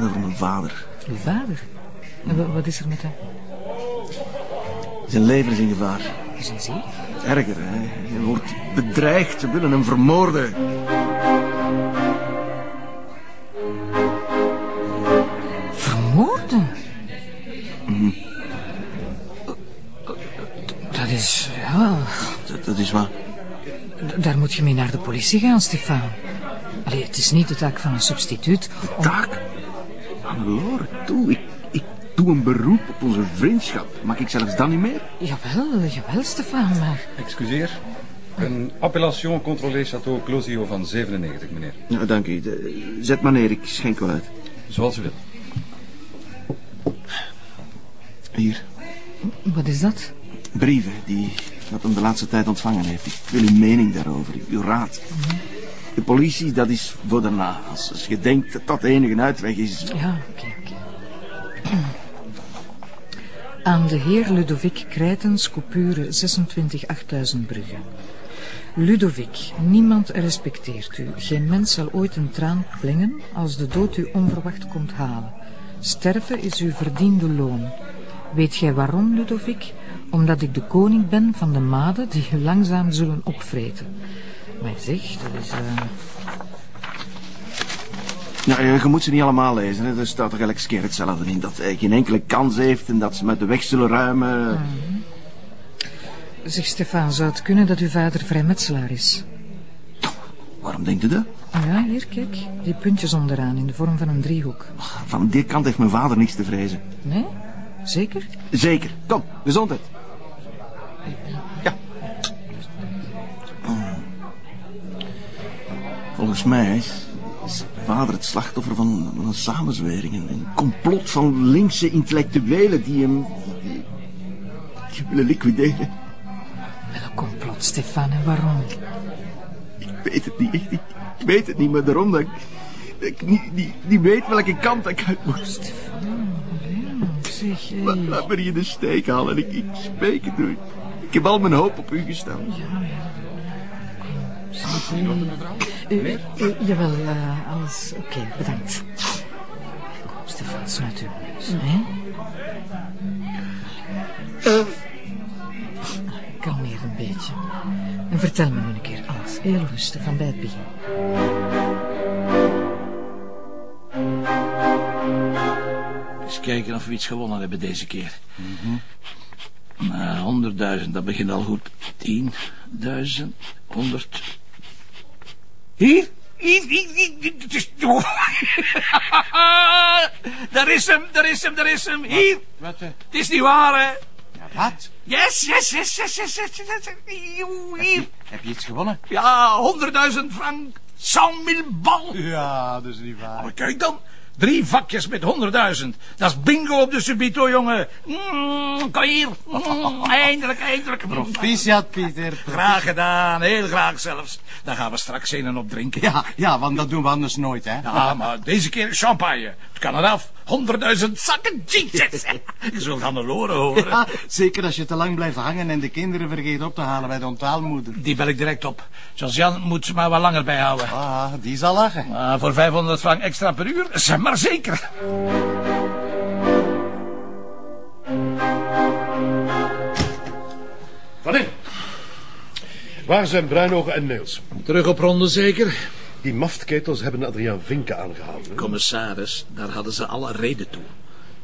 van mijn vader. Uw vader? En wa- wat is er met hem? Zijn leven is in gevaar. Is hij ziek? Erger, hè. Hij wordt bedreigd. Ze willen hem vermoorden. Vermoorden? Dat is, ja... Dat, dat is wat. d- Daar moet je mee naar de politie gaan, Stefan. Allee, het is niet de taak van een substituut. om- Taak? Toe. Ik, ik doe een beroep op onze vriendschap. Mag ik zelfs dan niet meer? Jawel, jawel, Stefan, maar... Excuseer. Een appellation contrôlé Château Closio van 97, meneer. Nou, dank u. De- Zet maar neer, ik schenk wel uit. Zoals u wilt. Hier, Wat is dat? brieven die dat hem de laatste tijd ontvangen heeft. Ik wil uw mening daarover, uw raad. De politie, dat is voor daarna. Als, als je denkt dat dat de enige uitweg is... Ja, oké, oké. Aan de heer Ludovic Krijtens, coupure 26 8000 Brugge. Ludovic, niemand respecteert u. Geen mens zal ooit een traan plingen als de dood u onverwacht komt halen. Sterven is uw verdiende loon. Weet gij waarom, Ludovic? Omdat ik de koning ben van de maden die u langzaam zullen opvreten. Maar zeg, dat is... eh, Nou, je moet ze niet allemaal lezen. Hè. Er staat toch elke keer hetzelfde in. Dat hij geen enkele kans heeft en dat ze met de weg zullen ruimen. Zeg, Stefan, zou het kunnen dat uw vader vrijmetselaar is? Waarom denkt u dat? Ja, hier, kijk. Die puntjes onderaan in de vorm van een driehoek. Van die kant heeft mijn vader niks te vrezen. Nee? Zeker? Zeker. Kom, gezondheid. Volgens mij is vader het slachtoffer van, van een samenzwering. Een, een complot van linkse intellectuelen die hem... Die, die willen liquideren. Wel een complot, Stefan, en waarom? Ik weet het niet echt. Ik, ik weet het niet, maar daarom dat ik, dat ik niet, niet, niet weet welke kant ik uit moet. Stefan, ja, zeg, hé. Laat, laat me niet in de steek halen. Ik, ik spreek het u. Ik heb al mijn hoop op u gesteld. U, u, jawel, eh, alles oké, bedankt. Kom, Stefan, sluit uw neus, hè? Kalmeer een beetje. En vertel me nu een keer alles, heel rustig, van bij het begin. Eens kijken of we iets gewonnen hebben deze keer. Nou, honderdduizend, dat begint al goed. Tienduizend, honderd. Hier? Hier, hier, hier, hier, het is... daar is hem, daar is hem, daar is hem. Hier. Wat? eh, Het is niet waar, hè? wat? Yes, yes, yes, yes, yes, yes, yes, yes. Hier. Heb je iets gewonnen? Ja, honderdduizend frank. Cent mille bal. Ja, dat is niet waar. Maar kijk dan. Drie vakjes met honderdduizend. Dat is bingo op de subito, jongen. Mm, kom hier. Mm, eindelijk, eindelijk. Proficiat, Pieter. Graag gedaan, heel graag zelfs. Dan gaan we straks een op drinken. Ja, ja, want dat doen we anders nooit, hè? Ja, maar deze keer champagne. Het kan eraf. Honderdduizend zakken jeans. Je zult Hannelore horen. Ja, zeker als je te lang blijft hangen en de kinderen vergeet op te halen bij de onthaalmoeder. Die bel ik direct op. Jan moet ze maar wat langer bijhouden. Ah, die zal lachen. Maar voor 500 frank extra per uur, zeg maar zeker. Van in. Waar zijn Bruinogen en Niels? Terug op ronde zeker? Die maftketels hebben Adriaan Vinken aangehouden. Commissaris, daar hadden ze alle reden toe.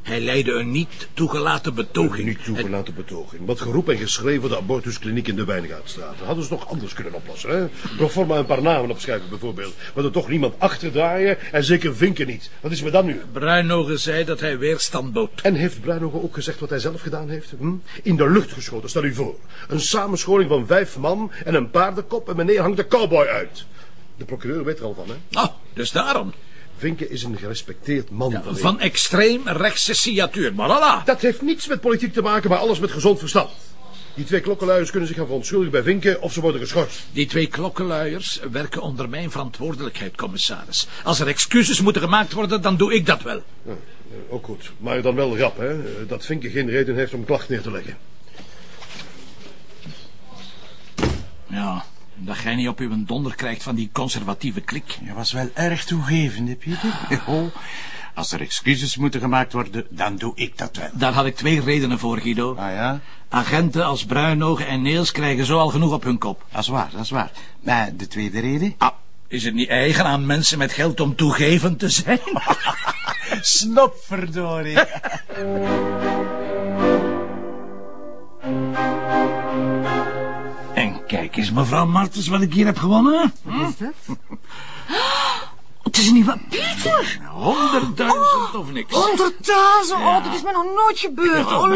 Hij leidde een niet toegelaten betoging. Niet toegelaten betoging. Wat geroep en geschreven voor de abortuskliniek in de Wijngaardstraat. Dat hadden ze nog anders kunnen oplossen. Hè? Proforma een paar namen opschrijven bijvoorbeeld. Maar er toch niemand achterdraaien en zeker Vinken niet. Wat is me dan nu? Bruinogen zei dat hij weerstand bood. En heeft Bruinogen ook gezegd wat hij zelf gedaan heeft? Hm? In de lucht geschoten, stel u voor. Een samenscholing van vijf man en een paardenkop en meneer hangt de cowboy uit. De procureur weet er al van, hè? Oh, dus daarom. Vinken is een gerespecteerd man van extreem rechtse signatuur, maar voilà. Dat heeft niets met politiek te maken, maar alles met gezond verstand. Die twee klokkenluiers kunnen zich gaan verontschuldigen bij Vinken of ze worden geschorst. Die twee klokkenluiers werken onder mijn verantwoordelijkheid, commissaris. Als er excuses moeten gemaakt worden, dan doe ik dat wel. Ja, eh, ook goed. Maar dan wel rap, hè? eh, Dat Vinken geen reden heeft om klacht neer te leggen. Ja, dat jij niet op uw donder krijgt van die conservatieve klik. Je was wel erg toegevend, Pieter? Oh, Als er excuses moeten gemaakt worden, dan doe ik dat wel. Daar had ik twee redenen voor, Guido. Ah ja? Agenten als Bruinogen en Neels krijgen zo al genoeg op hun kop. Dat is waar, dat is waar. Maar de tweede reden? Ah, is het niet eigen aan mensen met geld om toegevend te zijn? Snopverdorie. eens, mevrouw Martens, wat ik hier heb gewonnen. Wat is dat? Het is niet wat Pieter. Honderdduizend of niks. Honderdduizend. Oh, dat is me nog nooit gebeurd. Ja, oh,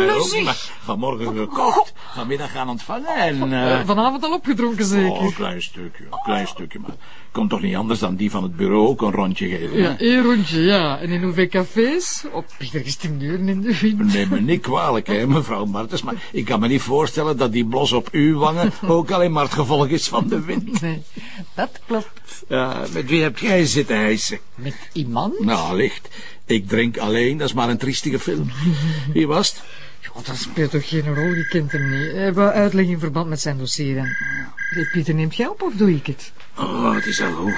mij vanmorgen gekocht, vanmiddag gaan ontvangen en... eh, Vanavond al opgedronken zeker? Oh, een klein stukje, een klein stukje, maar komt toch niet anders dan die van het bureau ook een rondje geven. Ja, hè? één rondje, ja. En in hoeveel cafés? Op Pieter gestimuleren in de wind. Neem me niet kwalijk, hè, mevrouw Martens, maar ik kan me niet voorstellen dat die blos op uw wangen ook alleen maar het gevolg is van de wind. Nee, dat klopt. Ja, met wie heb jij zitten Met iemand? Nou, licht. Ik drink alleen, dat is maar een triestige film. Wie was het? God, dat speelt toch geen rol, je kent hem niet. Hij wou uitleg in verband met zijn dossier. En... Hey, Pieter, neemt jij op of doe ik het? Oh, het is al goed.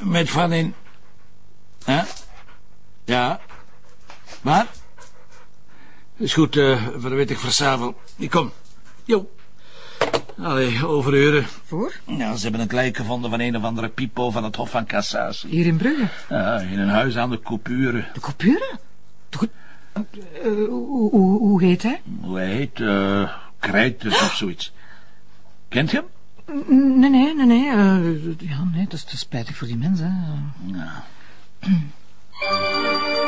Met Van in. Hè? Ja. Maar? Is goed, eh verwit ik versavel. Ik kom. Jo. Allee, overuren. Voor? Ja, ze hebben een lijk gevonden van een of andere pipo van het Hof van Cassatie. Hier in Brugge. Ja, in een huis aan de coupure. De coupure? Toch? Uh, hoe, hoe, hoe heet hij? Hoe hij heet? eh Krijtus of zoiets. Kent je hem? Nee, nee, nee, nee. eh, ja, nee, dat is te spijtig voor die mensen. hè. Ja.